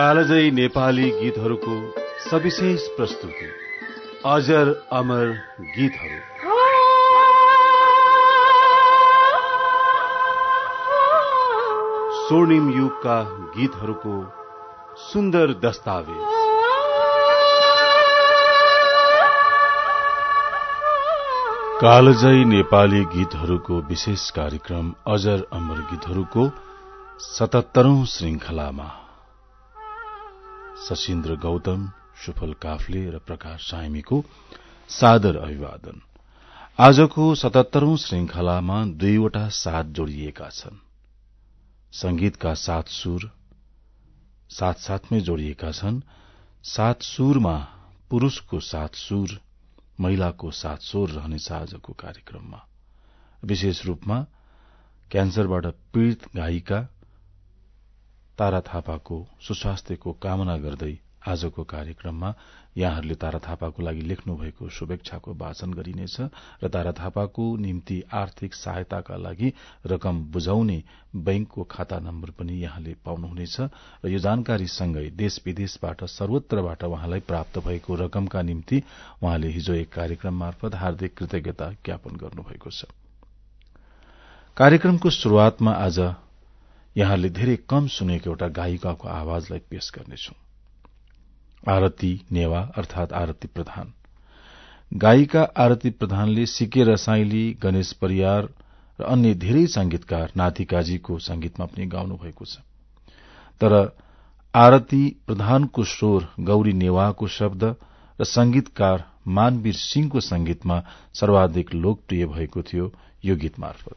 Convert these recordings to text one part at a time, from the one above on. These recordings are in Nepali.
कालजयी नेपाली गीतहरूको सविशेष प्रस्तुति। अजर अमर गीतहरू। स्वर्णिम युगका गीतहरूको सुन्दर दस्तावेज। कालजयी नेपाली गीतहरूको विशेष कार्यक्रम अजर अमर गीतहरूको सतहत्तरौं श्रृंखलामा। सशिन्द्र गौतम सुफल काफले र प्रकाश साइमीको सादर अभिवादन। आजको सतहत्तरौं श्रृंखलामा दुईवटा साथ जोडिएका छन्। संगीतका सात सुर साथ साथमै जोडिएका छन्। सात सुरमा पुरूषको सात सुर महिलाको सात स्वर रहनेछ आजको कार्यक्रममा। विशेष रूपमा क्यान्सरबाट पीड़ित गायिका तारा थापाको सुस्वास्थ्यको कामना गर्दै आजको कार्यक्रममा यहाँहरूले तारा थापाको लागि लेख्नु भएको शुभेच्छाको वाचन गरिनेछ र तारा थापाको निम्ति आर्थिक सहायताका लागि रकम बुझाउने बैंकको खाता नम्बर पनि यहाँले पाउनुहुनेछ र यो जानकारीसँगै देश विदेशबाट सर्वत्रबाट उहाँलाई प्राप्त भएको रकमका निम्ति उहाँले हिजो एक कार्यक्रम मार्फत हार्दिक कृतज्ञता ज्ञापन गर्नुभएको छ। कार्यक्रमको शुरूआतमा आज यहाँले धेरै कम सुनेको एउटा गायिकाको आवाजलाई पेश गर्नेछौ। आरती नेवा अर्थात आरती प्रधान। गायिका आरती प्रधानले सिके रसाइली गणेश परियार र अन्य धेरै संगीतकार नातिकाजीको संगीतमा पनि गाउनु भएको छ। तर आरती प्रधानको स्वर गौरी नेवाको शब्द र संगीतकार मानवीर सिंहको संगीतमा सर्वाधिक लोकप्रिय भएको थियो यो गीत मार्फत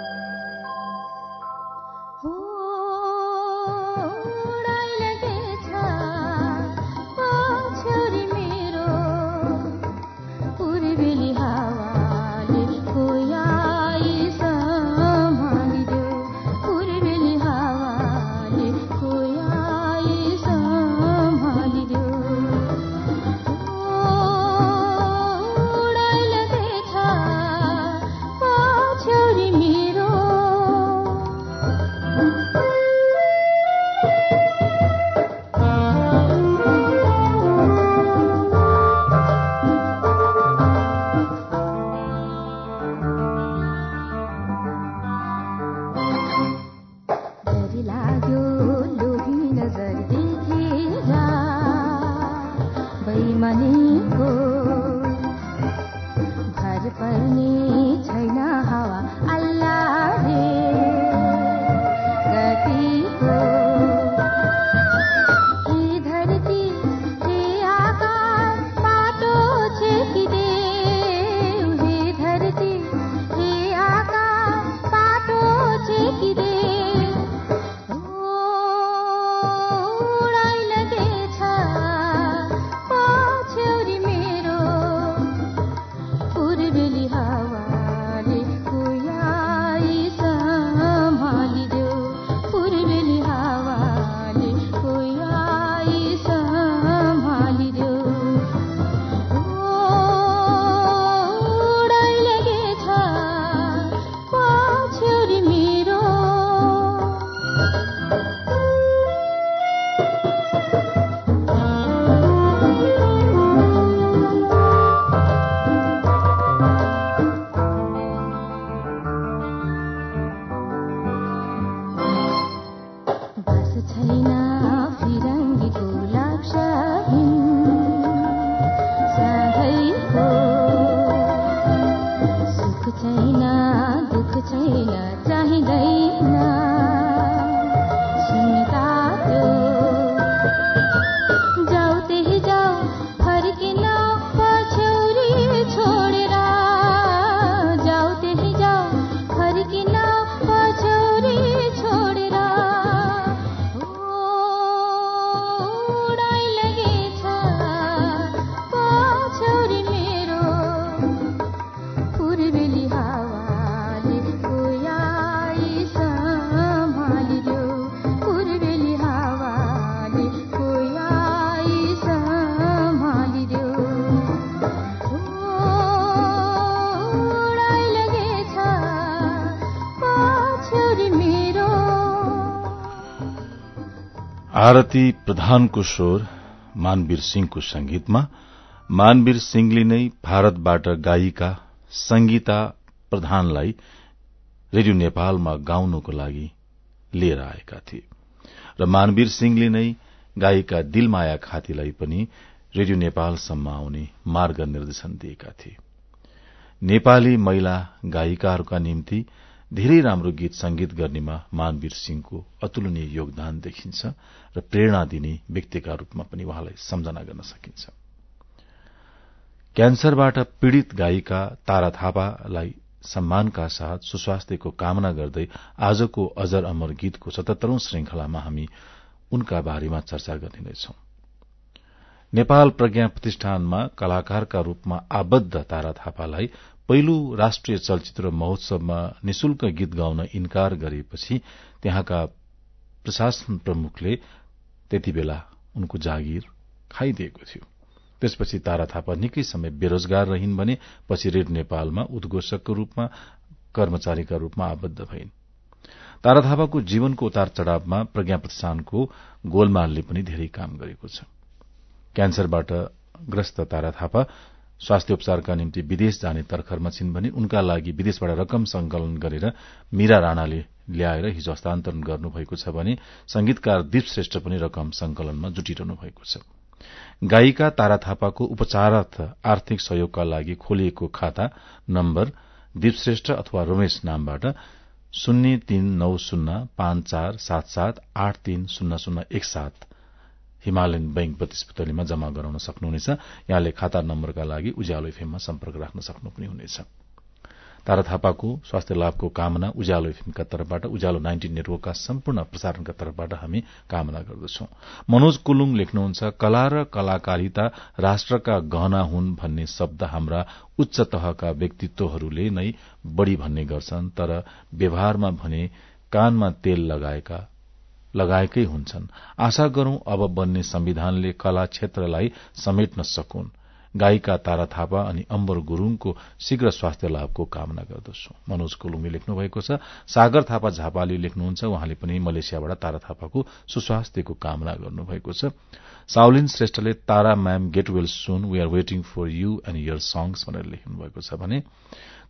आरती प्रधानको स्वर मानवीर सिंहको संगीतमा। मानवीर सिंहले नै भारतबाट गायिका संगीता प्रधानलाई रेडियो नेपालमा गाउनको लागि लिएर आएका थिए। र मानवीर सिंहले नै गायिका दिलमाया खातीलाई पनि रेडियो नेपालसम्म आउने मार्ग निर्देशन दिएका थिए। नेपाली महिला गायिकाहरूका निम्ति धेरै राम्रो गीत संगीत गर्नेमा मानवीर सिंहको अतुलनीय योगदान देखिन्छ र प्रेरणा दिने व्यक्तिका रूपमा पनि उहाँलाई सम्झना गर्न सकिन्छ। क्यान्सरबाट पीड़ित गायिका तारा थापालाई सम्मानका साथ सुस्वास्थ्यको कामना गर्दै आजको अजर अमर गीतको सतहत्तरौं श्रृंखलामा हामी उनका बारेमा चर्चा गर्ने नै छौं नेपाल प्रज्ञा प्रतिष्ठानमा कलाकारका रूपमा आबद्ध तारा थापालाई पहिलो राष्ट्रिय चलचित्र महोत्सवमा निशुल्क गीत गाउन इन्कार गरेपछि त्यहाँका प्रशासन प्रमुखले त्यति बेला उनको जागिर खाइदिएको थियो। त्यसपछि तारा थापा निकै समय बेरोजगार रहिन् भने पछि रेड नेपालमा उद्घोषकको रूपमा कर्मचारीका रूपमा आबद्ध भइन्। तारा थापाको जीवनको उतार चढ़ावमा प्रज्ञा प्रतिष्ठानको गोलमालले पनि धेरै काम गरेको छ। क्यान्सरबाट ग्रस्त तारा थापा स्वास्थ्य उपचारका निम्ति विदेश जाने तर्खरमा छिन् भने उनका लागि विदेशबाट रकम संकलन गरेर मीरा राणाले ल्याएर हिजो हस्तान्तरण गर्नुभएको छ भने संगीतकार दीप श्रेष्ठ पनि रकम संकलनमा जुटिरहनु भएको छ। गायिका तारा थापाको उपचारार्थ आर्थिक सहयोगका लागि खोलिएको खाता नम्बर दीप श्रेष्ठ अथवा रमेश नामबाट शून्य तीन नौ शून्य पाँच चार सात सात आठ तीन शून्य शून्य एक सात हिमालयन बैंक प्रतिस्पर्धीमा जम्मा गराउन सक्नुहुनेछ। यहाँले खाता नम्बरका लागि उज्यालो एफएममा सम्पर्क राख्न सक्नु पनि हुनेछ। तारा थापाको स्वास्थ्य लाभको कामना उज्यालो एफएमका तर्फबाट उज्यालो नाइन्टिन नेटवर्कका सम्पूर्ण प्रसारणका तर्फबाट हामी कामना गर्दछौ। मनोज कुलुङ लेख्नुहुन्छ कला र कलाकारिता राष्ट्रका गहना हुन् भन्ने शब्द हाम्रा उच्च तहका व्यक्तित्वहरूले नै बढ़ी भन्ने गर्छन् तर व्यवहारमा भने कानमा तेल लगाएका लगाएकै हुन्छन्। आशा गरौं अब बन्ने संविधानले कला क्षेत्रलाई समेट्न सकुन्। गायिका तारा थापा अनि अम्बर गुरूङको शीघ्र स्वास्थ्य लाभको कामना गर्दछु। मनोज कुलुङले लेख्नु भएको छ। सागर थापा झापाले लेख्नुहुन्छ। उहाँले पनि मलेसियाबाट तारा थापाको सुस्वास्थ्यको कामना गर्नुभएको छ। साउलिन श्रेष्ठले Tara ma'am get well soon we are waiting for you and your songs भनेर लेख्नु भएको छ भने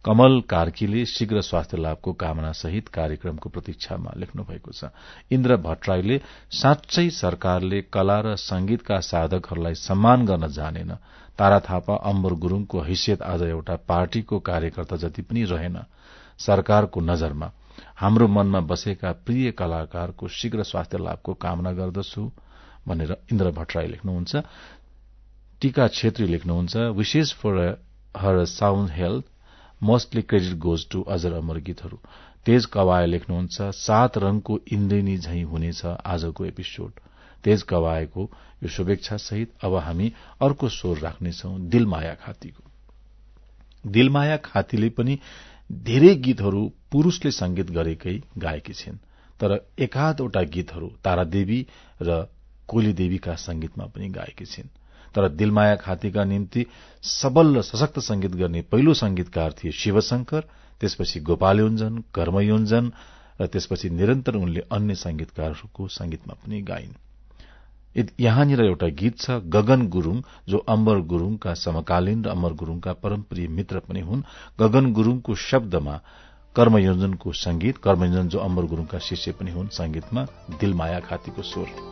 कमल कार्कीले शीघ्र स्वास्थ्य लाभको कामना सहित कार्यक्रमको प्रतीक्षामा लेख्नु भएको छ। इन्द्र भट्टराईले साँच्चै सरकारले कला र संगीतका साधकहरूलाई सम्मान गर्न जानेन। तारा थापा अम्बर गुरूङको हैसियत आज एउटा पार्टीको कार्यकर्ता जति पनि रहेन। सरकारको नजरमा हाम्रो मनमा बसेका प्रिय कलाकारको शीघ्र स्वास्थ्य लाभको कामना गर्दछु भनेर इन्द्र भट्टराई लेख्नुहुन्छ। टीका छेत्री लेख्नुहुन्छ विशेष for her sound health mostly credit goes to अजर अमर गीतहरू। तेज कवाय लेख्नुहुन्छ सात रंगको इन्द्रेनी झैं हुनेछ आजको एपिसोड। तेज कवायको यो शुभेच्छा सहित अब हामी अर्को स्वर राख्नेछौ दिलमाया खातीको। दिलमाया खातीले पनि धेरै गीतहरू पुरूषले संगीत गरेकै गाएकी छिन् तर एकाधवटा गीतहरू तारादेवी र कोलीदेवीका संगीतमा पनि गाएकी छिन्। तर दिलमाया खातीका निम्ति सबल र सशक्त संगीत गर्ने पहिलो संगीतकार थिए शिवशंकर त्यसपछि गोपाल योञ्जन कर्म योञ्जन र त्यसपछि निरन्तर उनले अन्य संगीतकारहरूको संगीतमा पनि गाइन्। यहाँनिर एउटा गीत छ गगन गुरूङ जो अम्बर गुरूङका समकालीन र अमर गुरूङका परमप्रिय मित्र पनि हुन्। गगन गुरूङको शब्दमा कर्मयोजनको संगीत कर्मयोजन जो अम्बर गुरूङका शिष्य पनि हुन् संगीतमा दिलमाया खातीको स्वर।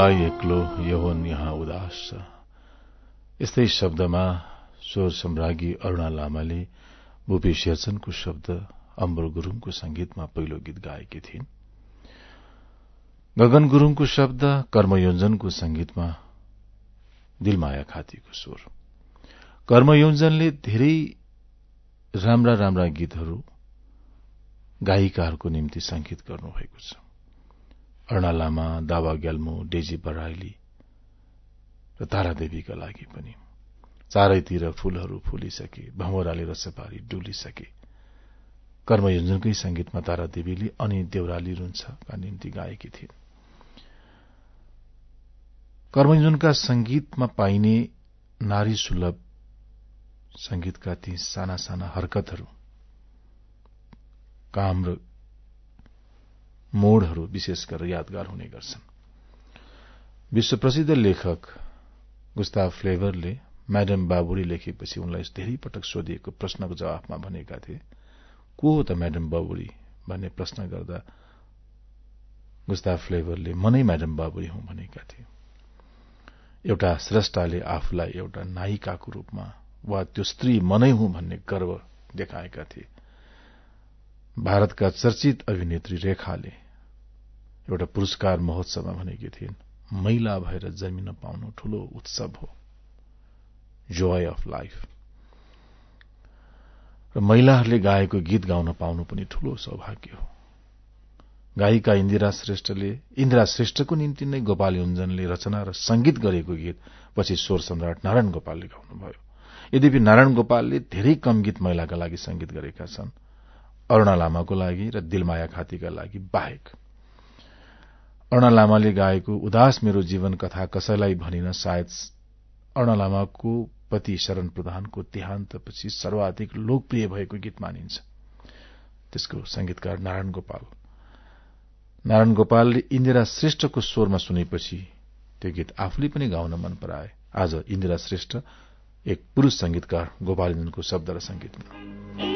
मलाई एक्लो यहोन यहाँ उदास छ। यस्तै शब्दमा स्वर सम्राज्ञी अरूणा लामाले भूपी शेरचनको शब्द अम्बर गुरूङको संगीतमा पहिलो गीत गाएकी थिइन्। गगन गुरूङको शब्द कर्मयोजनको संगीतमा दिलमाया खातीको स्वर। कर्मयोजनले धेरै राम्रा राम्रा गीतहरू गायिकाहरूको निम्ति संगीत गर्नुभएको छ। अरूणा लामा दावा ग्याल्मो डेजी बराइली र तारादेवीका लागि पनि। चारैतिर फूलहरू फुलिसके भमराले रसपारी डुलिसके। कर्मयोजनकै संगीतमा तारादेवीले अनि देउराली रुन्छका निम्ति गाएकी थिइन्। कर्मयोजनका संगीतमा पाइने नारी सुलभ संगीतका ती साना साना हरकतहरू काम र मोडहरू विशेष गरेर यादगार हुने गर्छन्। विश्व प्रसिद्ध लेखक गुस्ताव फ्लेभरले म्याडम बाबुरी लेखेपछि उनलाई धेरै पटक सोधिएको प्रश्नको जवाफमा भनेका थिए को हो त म्याडम बाबुरी? भन्ने प्रश्न गर्दा गुस्ताव फ्लेभरले मनै म्याडम बाबुरी हुँ भनेका थिए। एउटा श्रेष्ठाले आफूलाई एउटा नायिकाको रूपमा वा त्यो स्त्री मनै हुँ भन्ने गर्व देखाएका थिए। भारतका चर्चित अभिनेत्री रेखाले एउटा पुरस्कार महोत्सवमा भनेकी थिइन् महिला भएर जमिन पाउनु ठूलो उत्सव हो। जोय अफ लाइफ र महिलाहरूले गाएको गीत गाउन पाउनु पनि ठूलो सौभाग्य हो। गायिका इन्दिरा श्रेष्ठले इन्दिरा श्रेष्ठको निम्ति नै गोपाल युञ्जनले रचना र संगीत गरेको गीत पछि स्वर सम्राट नारायण गोपालले गाउनुभयो। यद्यपि नारायण गोपालले धेरै कम गीत महिलाका लागि संगीत गरेका छन् अरूणा लामाको लागि र दिलमाया खातीका लागि बाहेक। अरूणा लामाले गाएको उदास मेरो जीवन कथा कसैलाई भनिन सायद अरूणा लामाको पति शरण प्रधानको देहान्तपछि सर्वाधिक लोकप्रिय भएको गीत मानिन्छ। त्यसको संगीतकार नारायण गोपाल। नारायण गोपालले इन्दिरा श्रेष्ठको स्वरमा सुनेपछि त्यो गीत आफूले पनि गाउन मन पराए। आज इन्दिरा श्रेष्ठ एक पुरूष संगीतकार गोपालजनको शब्द र संगीतमा।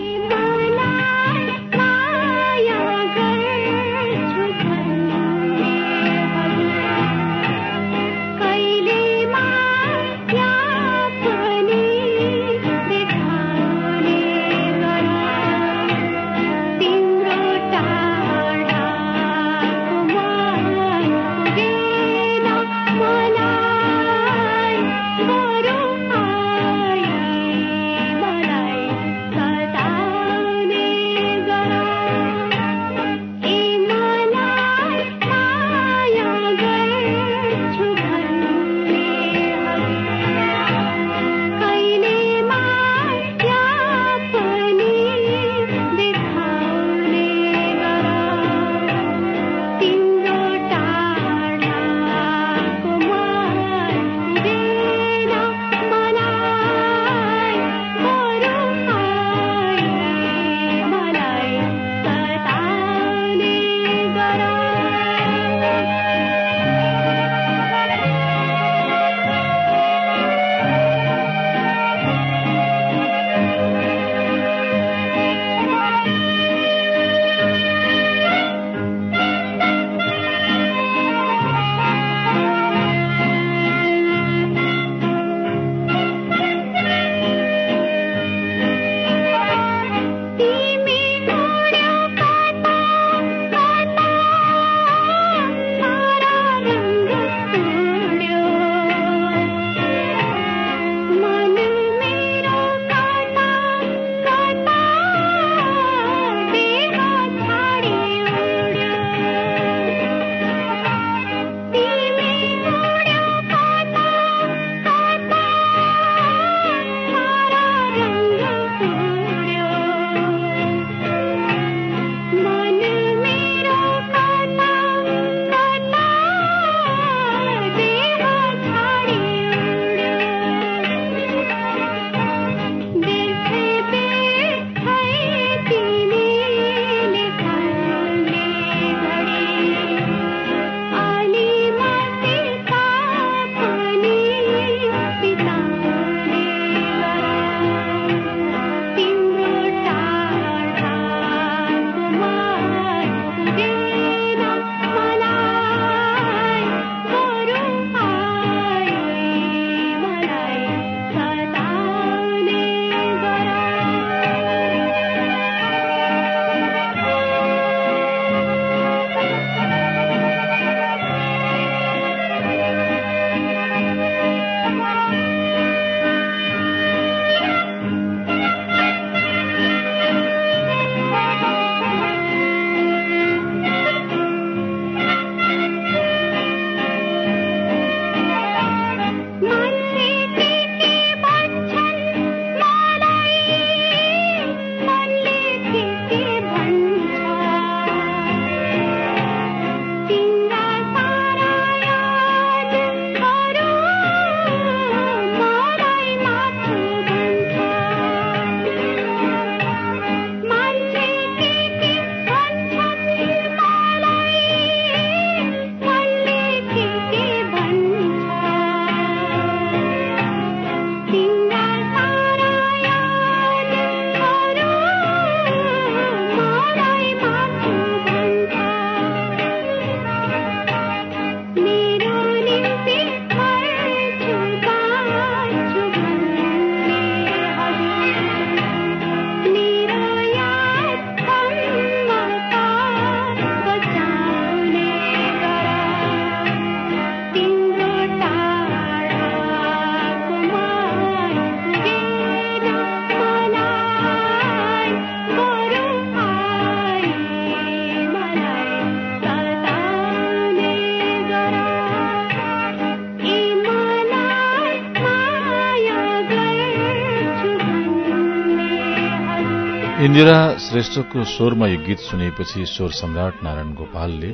इन्दिरा श्रेष्ठको स्वरमा यो गीत सुनेपछि स्वर सम्राट नारायण गोपालले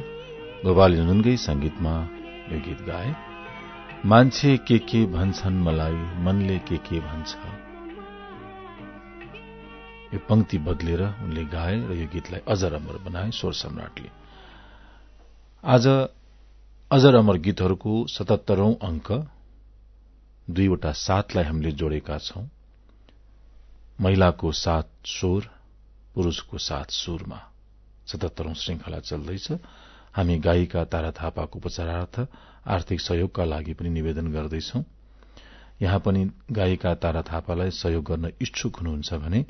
गोपाल संगीतमा यो गीत गाए। मान्छे के के भन्छन् मलाई मनले के के भन्छ? यो पंक्ति बदलेर उनले गाए र यो गीतलाई अजर अमर बनाए स्वर सम्राटले। आज अजर अमर गीतहरूको सतहत्तरौं अंक दुईवटा सातलाई हामीले जोडेका छौं। महिलाको सात स्वर पुरूषको सात सुरमा। सतहत्तरौं श्रृंखला चल्दैछ। हामी गायिका तारा थापाको उपचारार्थ आर्थिक सहयोगका लागि पनि निवेदन गर्दैछौ। यहाँ पनि गायिका तारा थापालाई सहयोग गर्न इच्छुक हुनुहुन्छ भने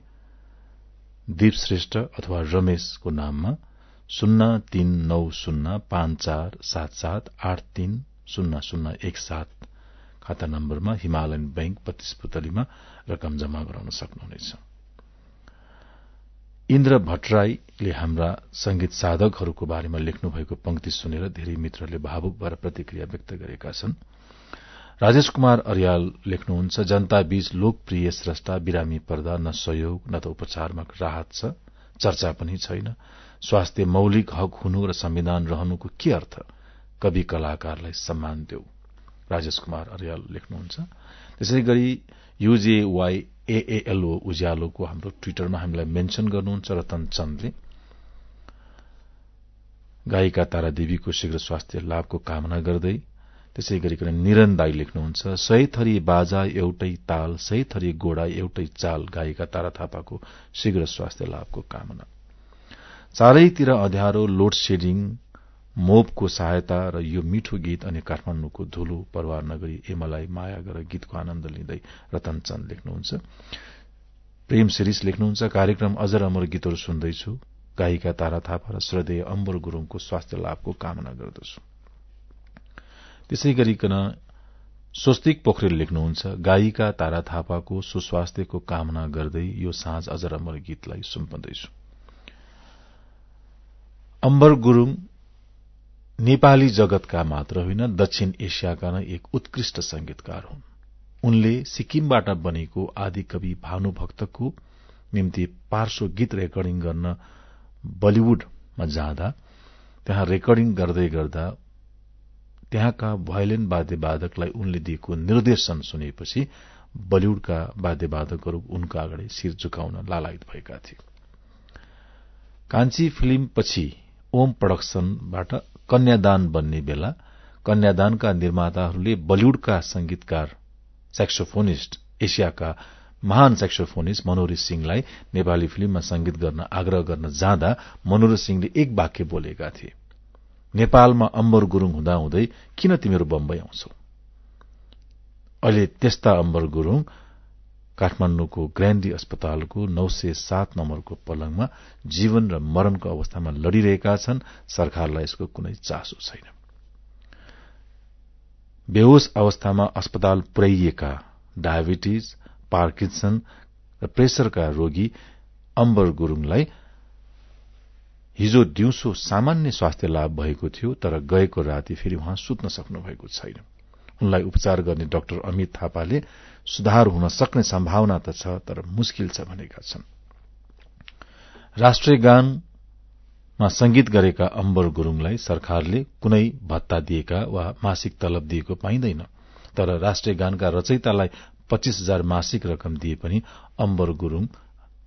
दीप श्रेष्ठ अथवा रमेशको नाममा शून्य तीन नौ शून्य पाँच चार सात सात आठ तीन शून्य शून्य एक सात खाता नम्बरमा हिमालयन बैंक पतिस पुतलीमा रकम जम्मा गराउन सक्नुहुनेछ। इन्द्र भट्टराईले हाम्रा संगीत साधकहरूको बारेमा लेख्नु भएको पंक्ति सुनेर धेरै मित्रले भावुक भएर प्रतिक्रिया व्यक्त गरेका छन्। राजेश कुमार अर्याल लेख्नुहुन्छ जनता बीच लोकप्रिय स्रष्टा बिरामी पर्दा न सहयोग न त उपचारमा राहत छ चर्चा पनि छैन। स्वास्थ्य मौलिक हक हुनु र संविधान रहनुको के अर्थ? कवि कलाकारलाई सम्मान देऊ। राजेश कुमार अर्याल लेख्नुहुन्छ। त्यसै गरी युजेवाई एएलओ उज्यालोको हाम्रो ट्विटरमा हामीलाई मेन्शन गर्नुहुन्छ रतन चन्दले गायिका तारा देवीको शीघ्र स्वास्थ्य लाभको कामना गर्दै त्यसै गरिकन निरन दाई लेख्नुहुन्छ सही थरी बाजा एउटै ताल सही थरी गोडा एउटै चाल गायिका तारा थापाको शीघ्र स्वास्थ्य लाभको कामना। चारैतिर अध्यारो लोड सेडिङ मोबको सहायता र यो मिठो गीत अनि काठमाण्डुको धुलो परवार नगरी एमलाई माया गरेर गीतको आनन्द लिँदै रतन चन्द लेख्नुहुन्छ। प्रेम शिरिष लेख्नुहुन्छ। कार्यक्रम अजर अमर गीतहरू सुन्दैछु। गायिका तारा थापा र श्रद्धेय अम्बर गुरूङको स्वास्थ्य लाभको कामना गर्दछु। त्यसै गरिकन स्वस्तिक पोखरेल लेख्नुहुन्छ। गायिका तारा थापाको सुस्वास्थ्यको कामना गर्दै यो साँझ अजर अमर गीतलाई सुम्पदैछु। अम्बर गुरूङ नेपाली जगतका मात्र होइन दक्षिण एसियाका नै एक उत्कृष्ट संगीतकार हुन्। उनले सिक्किमबाट बनेको आदिकवि भानुभक्तको निम्ति पार्श्व गीत रेकर्डिङ गर्न बलिउडमा जाँदा त्यहाँ रेकर्डिङ गर्दै गर्दा त्यहाँका भयोलिन वाद्यवादकलाई उनले दिएको निर्देशन सुनेपछि बलिउडका वाद्यवादकहरू उनका अगाडि शिर झुकाउन लालायत भएका थिए। कान्छी फिल्मपछि ओम प्रोडक्सनबाट कन्यादान बन्ने बेला कन्यादानका निर्माताहरूले बलिउडका संगीतकार सेक्सोफोनिस्ट एसियाका महान सेक्सोफोनिस्ट मनोहरी सिंहलाई नेपाली फिल्ममा संगीत गर्न आग्रह गर्न जाँदा मनोहरी सिंहले एक वाक्य बोलेका थिए नेपालमा अम्बर गुरूङ हुँदाहुँदै किन तिमीहरू बम्बई आउँछौ? अहिले त्यस्ता अम्बर गुरूङ काठमाण्डुको ग्रान्डी अस्पतालको नौ सय सात नम्बरको पलङमा जीवन र मरणको अवस्थामा लड़िरहेका छन्। सरकारलाई यसको कुनै चासो छैन। बेहोस अवस्थामा अस्पताल पुर्याइएका डायबिटिज पार्किन्सन र प्रेसरका रोगी अम्बर गुरूङलाई हिजो दिउँसो सामान्य स्वास्थ्य लाभ भएको थियो तर गएको राति फेरि उहाँ सुत्न सक्नु भएको छैन। उनलाई उपचार गर्ने डाक्टर अमित थापाले सुधार हुन सक्ने सम्भावना त छ तर मुस्किल छ भनेका छन्। राष्ट्रिय गानमा संगीत गरेका अम्बर गुरूङलाई सरकारले कुनै भत्ता दिएका वा मासिक तलब दिएको पाइँदैन तर राष्ट्रिय गानका रचयितालाई पच्चीस हजार मासिक रकम दिए पनि अम्बर गुरूङ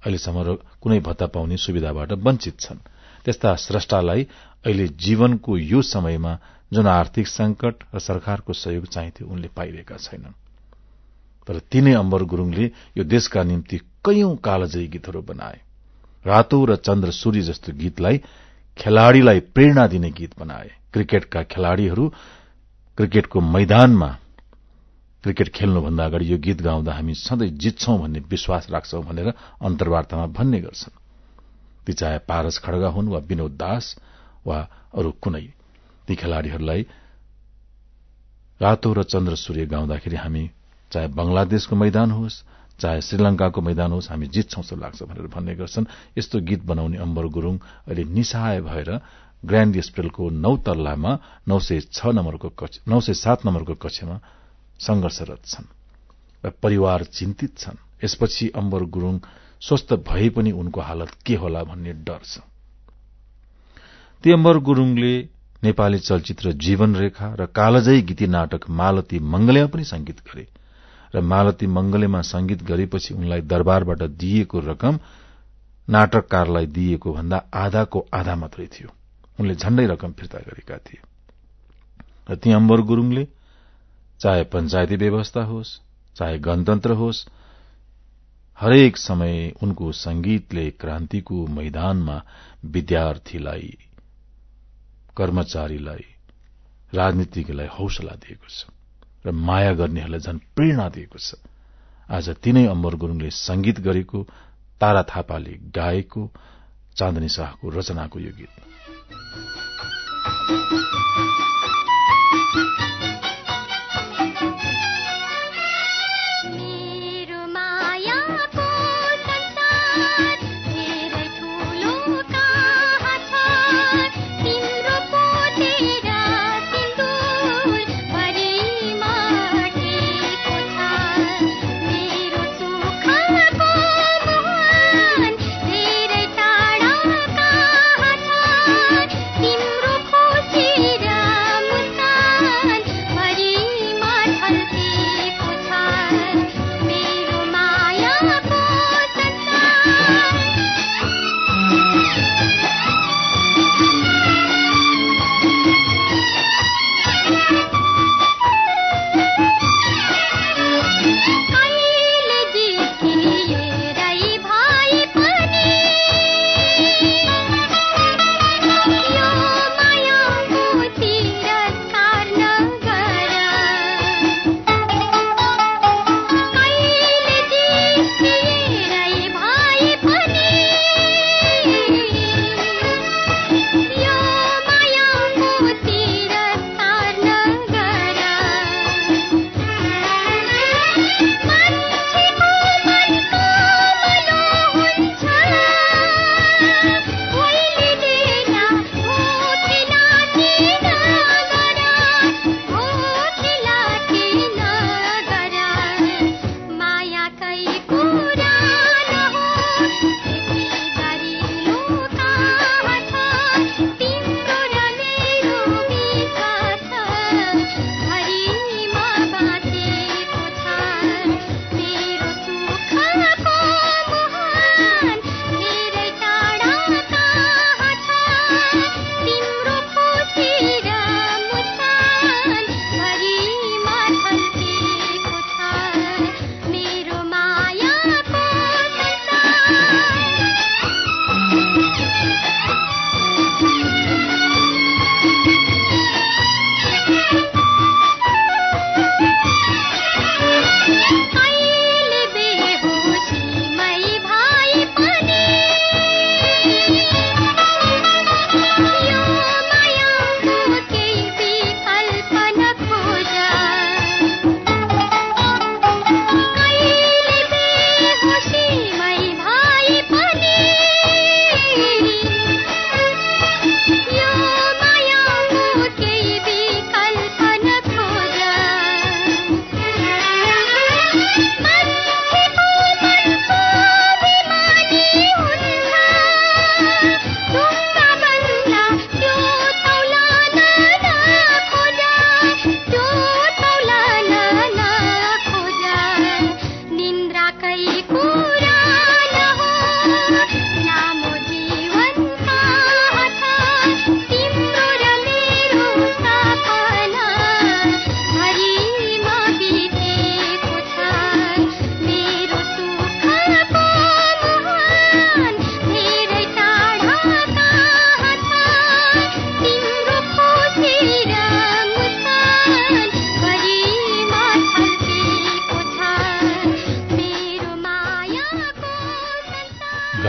अहिलेसम्म कुनै भत्ता पाउने सुविधाबाट वञ्चित छन्। त्यस्ता स्रष्टालाई अहिले जीवनको यो समयमा जुन आर्थिक संकट र सरकारको सहयोग चाहिन्थ्यो उनले पाइरहेका छैनन्। तर तिनै अम्बर गुरूङले यो देशका निम्ति कैयौं कालजयी गीतहरू बनाए। रातो र चन्द्र सूर्य जस्तो गीतलाई खेलाड़ीलाई प्रेरणा दिने गीत बनाए। क्रिकेटका खेलाड़ीहरू क्रिकेटको मैदानमा क्रिकेट खेल्नुभन्दा अगाडि यो गीत गाउँदा हामी सधैँ जित्छौं भन्ने विश्वास राख्छौं भनेर अन्तर्वार्तामा भन्ने गर्छन्। ती चाहे पारस खड्गा हुन् वा विनोद दास वा अरू कुनै। ती खेलाड़ीहरूलाई रातो र चन्द्र सूर्य गाउँदाखेरि हामी चाहे बंगलादेशको मैदान होस् चाहे श्रीलंकाको मैदान होस् हामी जित्छौं जस्तो लाग्छ भनेर भन्ने गर्छन्। यस्तो गीत बनाउने अम्बर गुरूङ अहिले निसहाय भएर ग्राण्ड एस्प्रेलको नौ तल्लामा नौ सय सात नम्बरको कक्षमा संघर्षरत छन् र परिवार चिन्तित छन्। यसपछि अम्बर गुरूङ स्वस्थ भए पनि उनको हालत के होला भन्ने डर छ। तेम्बर गुरूङले नेपाली चलचित्र जीवन रेखा र कालजयी गीती नाटक मालती मंगलेमा पनि संगीत गरे र मालती मंगलेमा संगीत गरेपछि उनलाई दरबारबाट दिइएको रकम नाटककारलाई दिइएको भन्दा आधाको आधा मात्रै थियो। उनले झण्डै रकम फिर्ता गरेका थिए। र ती अम्बर गुरूङले चाहे पञ्चायती व्यवस्था होस् चाहे गणतन्त्र होस् हरेक समय उनको संगीतले क्रान्तिको मैदानमा विद्यार्थीलाई कर्मचारीलाई राजनीतिज्ञलाई हौसला दिएको छ र माया गर्नेहरूलाई झन प्रेरणा दिएको छ। आज तिनै अम्बर गुरूङले संगीत गरेको तारा थापाले गाएको चाँदनी शाहको रचनाको यो गीत।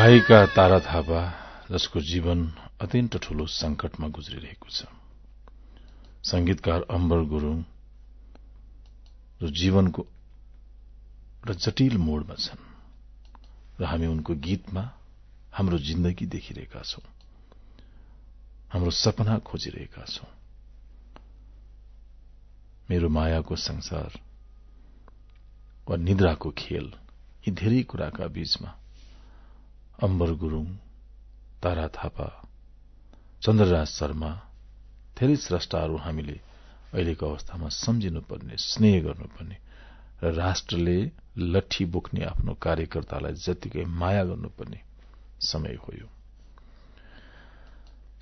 गायिका तारा थापा जसको जीवन अत्यन्त ठूलो संकटमा गुज्रिरहेको छ। संगीतकार अम्बर गुरूङ जो जीवनको र जटिल मोडमा छन् र हामी उनको गीतमा हाम्रो जिन्दगी देखिरहेका छौं। हाम्रो सपना खोजिरहेका छौं। मेरो मायाको संसार वा निद्राको खेल यी धेरै कुराका बीचमा अम्बर गुरूङ तारा थापा चन्द्रराज शर्मा धेरै स्रष्टाहरू हामीले अहिलेको अवस्थामा सम्झिनुपर्ने स्नेह गर्नुपर्ने र राष्ट्रले लट्ठी बोक्ने आफ्नो कार्यकर्तालाई जतिकै माया गर्नुपर्ने समय हो यो।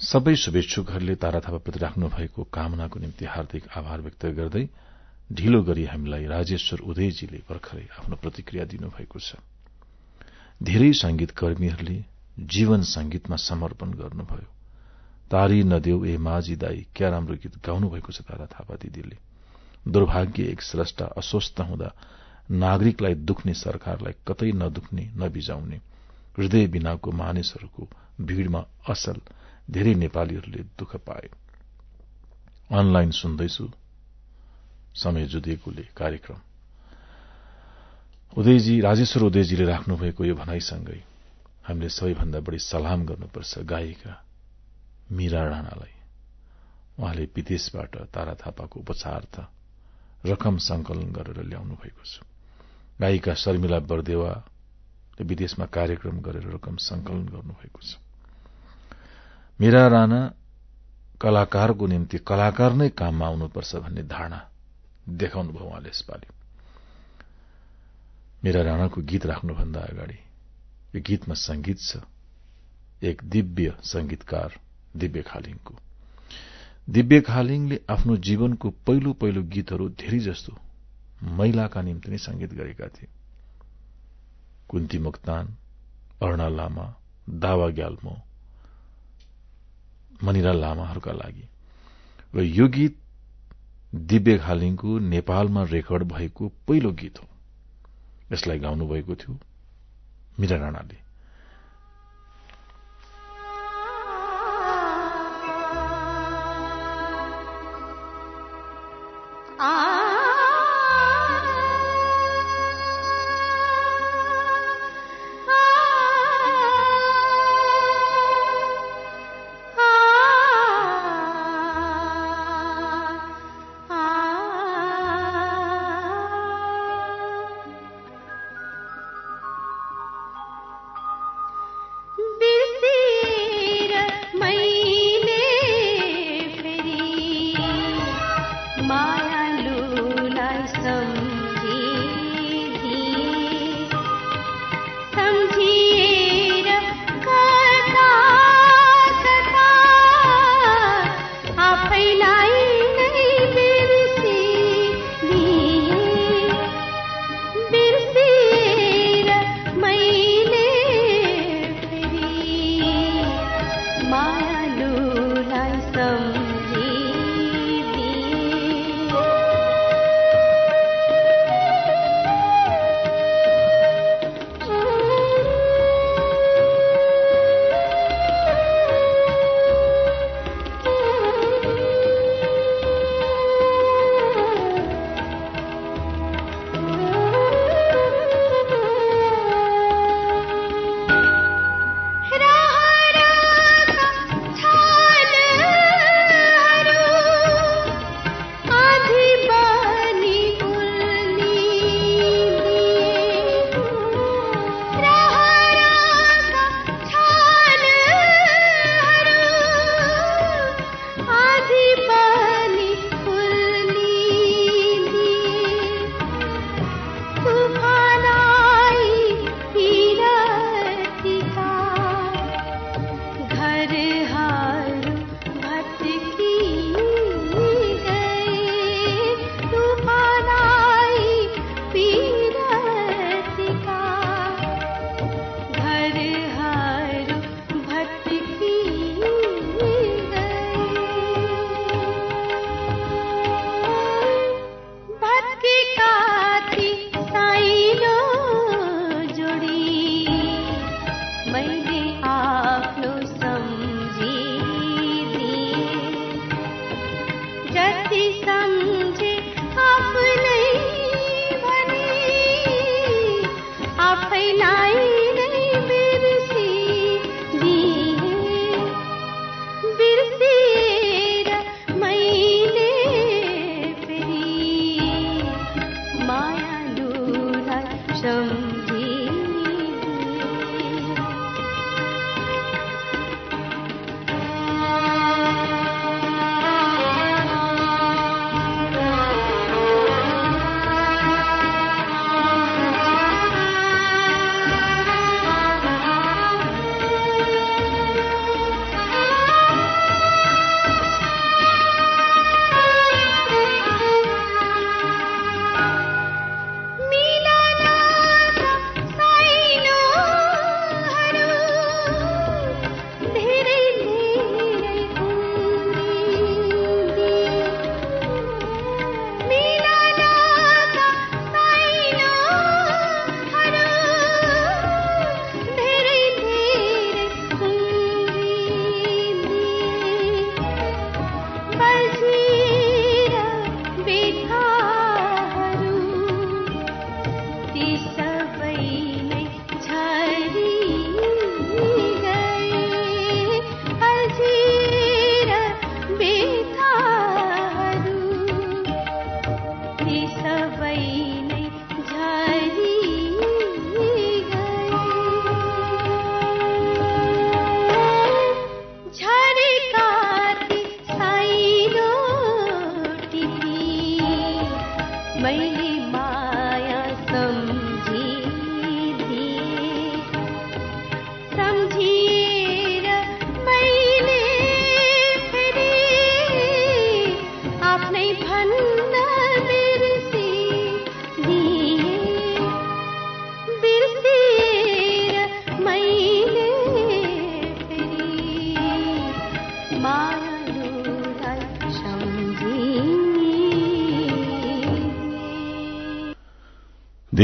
सबै शुभेच्छुकहरूले तारा थापाप्रति राख्नु भएको कामनाको निम्ति हार्दिक आभार व्यक्त गर्दै ढिलो गरी हामीलाई राजेश्वर उदयजीले भर्खरै आफ्नो प्रतिक्रिया दिनुभएको छ। धेरै संगीत कर्मीहरूले जीवन संगीतमा समर्पण गर्नुभयो। तारी नदेऊ ए माझी दाई क्या राम्रो गीत गाउनु भएको छ तारा थापा दिदीले? दुर्भाग्य एक स्रष्टा अस्वस्थ हुँदा नागरिकलाई दुख्ने सरकारलाई कतै नदुख्ने नबिजाउने हृदय बिनाको मानिसहरूको भीड़मा असल धेरै नेपालीहरूले दुःख पाए। अनलाइन सुन्दैछु। समय जुदिएकोले कार्यक्रम। उदयजी राजेश्वर उदयजीले राख्नुभएको यो भनाइसँगै हामीले सबैभन्दा बढी सलाम गर्नुपर्छ गायिका मीरा राणालाई। उहाँले विदेशबाट तारा थापाको उपचारार्थ रकम संकलन गरेर ल्याउनु भएको छ। गायिका शर्मिला बरदेवाले विदेशमा कार्यक्रम गरेर रकम संकलन गर्नुभएको छ। मीरा राणा कलाकारको निम्ति कलाकार नै काममा आउनुपर्छ भन्ने धारणा देखाउनु भयो उहाँले यसपालि। मेरा राणाको गीत राख्नुभन्दा अगाडि यो गीतमा संगीत छ एक दिव्य संगीतकार दिव्य खालिङको। दिव्य खालिङले आफ्नो जीवनको पहिलो पहिलो गीतहरू धेरै जस्तो महिलाका निम्ति नै संगीत गरेका थिए। कुन्ती मुक्तान अर्णा लामा दावा ग्याल्मो मनिरा लामाहरूका लागि। र यो गीत दिव्य खालिङको नेपालमा रेकर्ड भएको पहिलो गीत हो। यसलाई गाउनुभएको थियो। मिरा राणाले। आ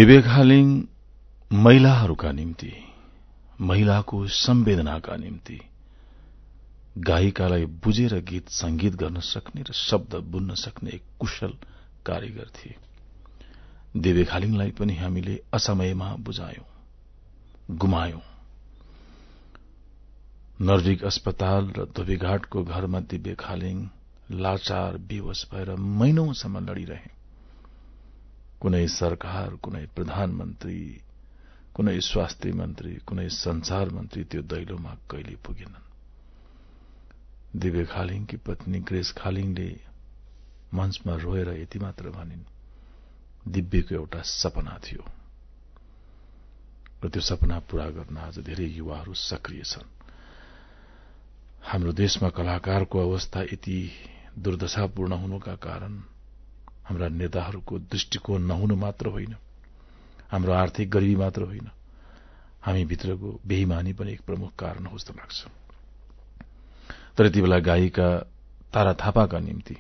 खालिङ महिलाहरूका निम्ति महिलाको संवेदनाका निम्ति गायिकालाई बुझेर गीत संगीत गर्न सक्ने र शब्द बुन्न सक्ने एक कुशल कारीगर थिए। देवे खालिङलाई पनि हामीले असमयमा बुझायौं गुमायौं। नर्विक अस्पताल र धोबीघाटको घरमा दिव्य खालिङ लाचार विवश भएर महिनौसम्म लड़िरहे। कुनै सरकार कुनै प्रधानमन्त्री कुनै स्वास्थ्य मन्त्री कुनै संचार मन्त्री त्यो दैलोमा कहिले पुगेनन्? दिव्य खालिङकी पत्नी ग्रेस खालिङले मञ्चमा रोएर यति मात्र भनिन् दिव्यको एउटा सपना थियो। र त्यो सपना पूरा गर्न आज धेरै युवाहरू सक्रिय छन्। हाम्रो देशमा कलाकारको अवस्था यति दुर्दशापूर्ण हुनुका कारण हाम्रा नेताहरूको दृष्टिकोण नहुनु मात्र होइन। हाम्रो आर्थिक गरिबी मात्र होइन। हामी भित्रको बेहिमानी पनि एक प्रमुख कारण हो जस्तो लाग्छ। तर यति बेला गायिका तारा थापाका निम्ति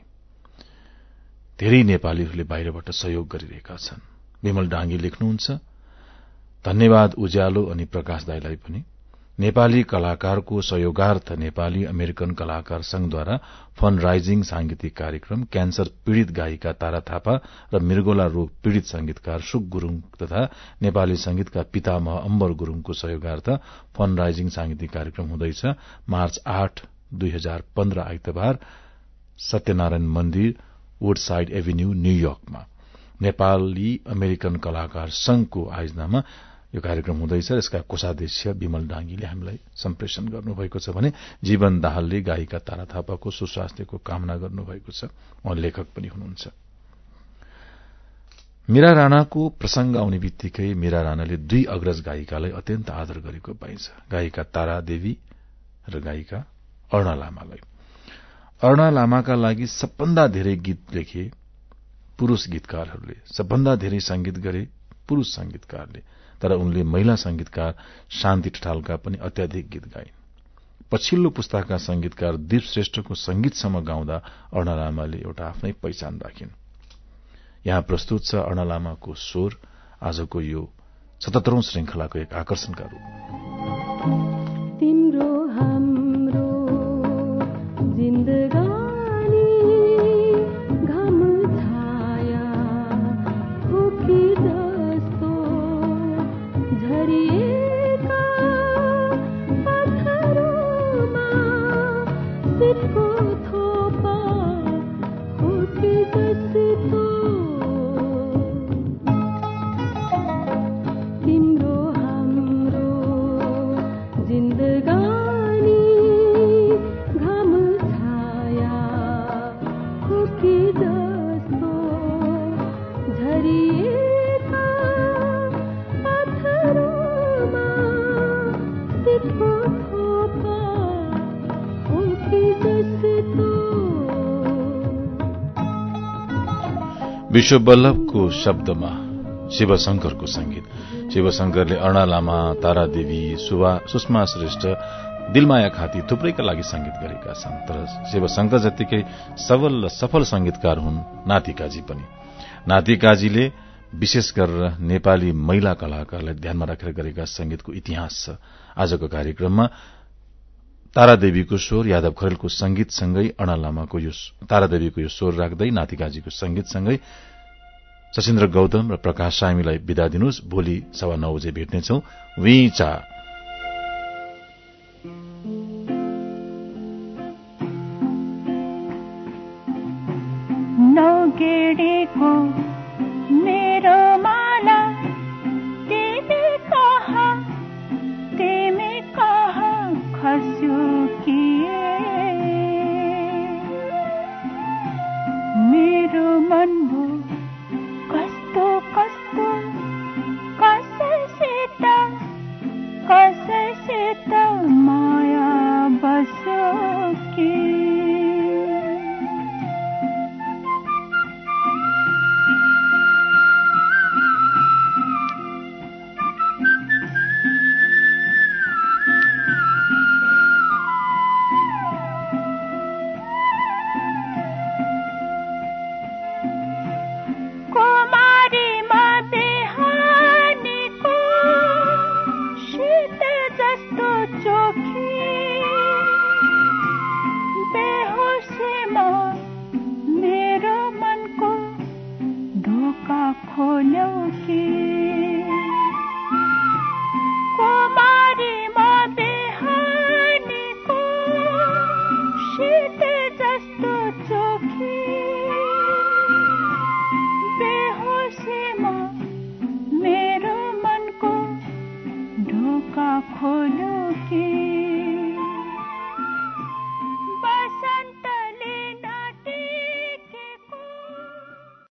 धेरै नेपालीहरूले बाहिरबाट सहयोग गरिरहेका छन्। विमल डाङ्गी लेख्नुहुन्छ धन्यवाद उज्यालो अनि प्रकाश दाईलाई पनि। नेपाली कलाकारको सहयोगार्थ नेपाली अमेरिकन कलाकार संघद्वारा फन राइजिङ सांगीतिक कार्यक्रम क्यान्सर पीड़ित गायिका तारा थापा र मृगोला रोग पीड़ित संगीतकार सुक गुरूङ तथा नेपाली संगीतका पितामह अम्बर गुरूङको सहयोगार्थ फन राइजिङ सांगीतिक कार्यक्रम हुँदैछ। मार्च आठ दुई हजार पन्ध्र आइतबार सत्यनारायण मन्दिर वुडसाइड एभिन्यू न्यूयोर्कमा नेपाली अमेरिकन कलाकार संघको आयोजनामा यो कार्यक्रम हुँदैछ यसका कोषाध्यक्ष विमल डाङ्गीले हामीलाई सम्प्रेषण गर्नुभएको छ भने जीवन दाहालले गायिका तारा थापाको सुस्वास्थ्यको कामना गर्नुभएको छ। उहाँ लेखक पनि हुनुहुन्छ। मीरा राणाको प्रसंग आउने बित्तिकै मीरा राणाले दुई अग्रज गायिकालाई अत्यन्त आदर गरेको पाइन्छ। गायिका तारा देवी र गायिका अर्ण लामालाई। अर्ण लामाका लागि सबभन्दा धेरै गीत लेखे पुरूष गीतकारहरूले सबभन्दा धेरै संगीत गरे पुरूष संगीतकारले तर उनले महिला संगीतकार शान्ति ठटालका पनि अत्याधिक गीत गाइन्। पछिल्लो पुस्ताका संगीतकार दीप श्रेष्ठको संगीतसम्म गाउँदा अर्ण लामाले एउटा आफ्नै पहिचान राखिन्। यहाँ प्रस्तुत छ अर्ण लामाको स्वर आजको यो सतहत्तरौं श्रृंखलाको एक आकर्षणका रूपमा विश्ववल्लभको शब्दमा शिवशंकरको संगीत। शिवशंकरले अर्णा लामा तारा देवी सुषमा श्रेष्ठ दिलमाया खाती थुप्रैका लागि संगीत गरेका छन्। तर शिवशंकर जत्तिकै सबल र सफल संगीतकार हुन् नातिकाजी पनि। नातिकाजीले विशेष गरेर नेपाली महिला कलाकारलाई ध्यानमा राखेर गरेका संगीतको इतिहास छ। आजको कार्यक्रममा तारादेवीको स्वर यादव खरेलको संगीतसँगै अणा लामाको यो तारादेवीको यो स्वर राख्दै नातिकाजीको संगीतसँगै सशिन्द्र गौतम र प्रकाश सामीलाई विदा दिनुहोस्। भोलि सवा नौ बजे भेट्नेछौ। चुकी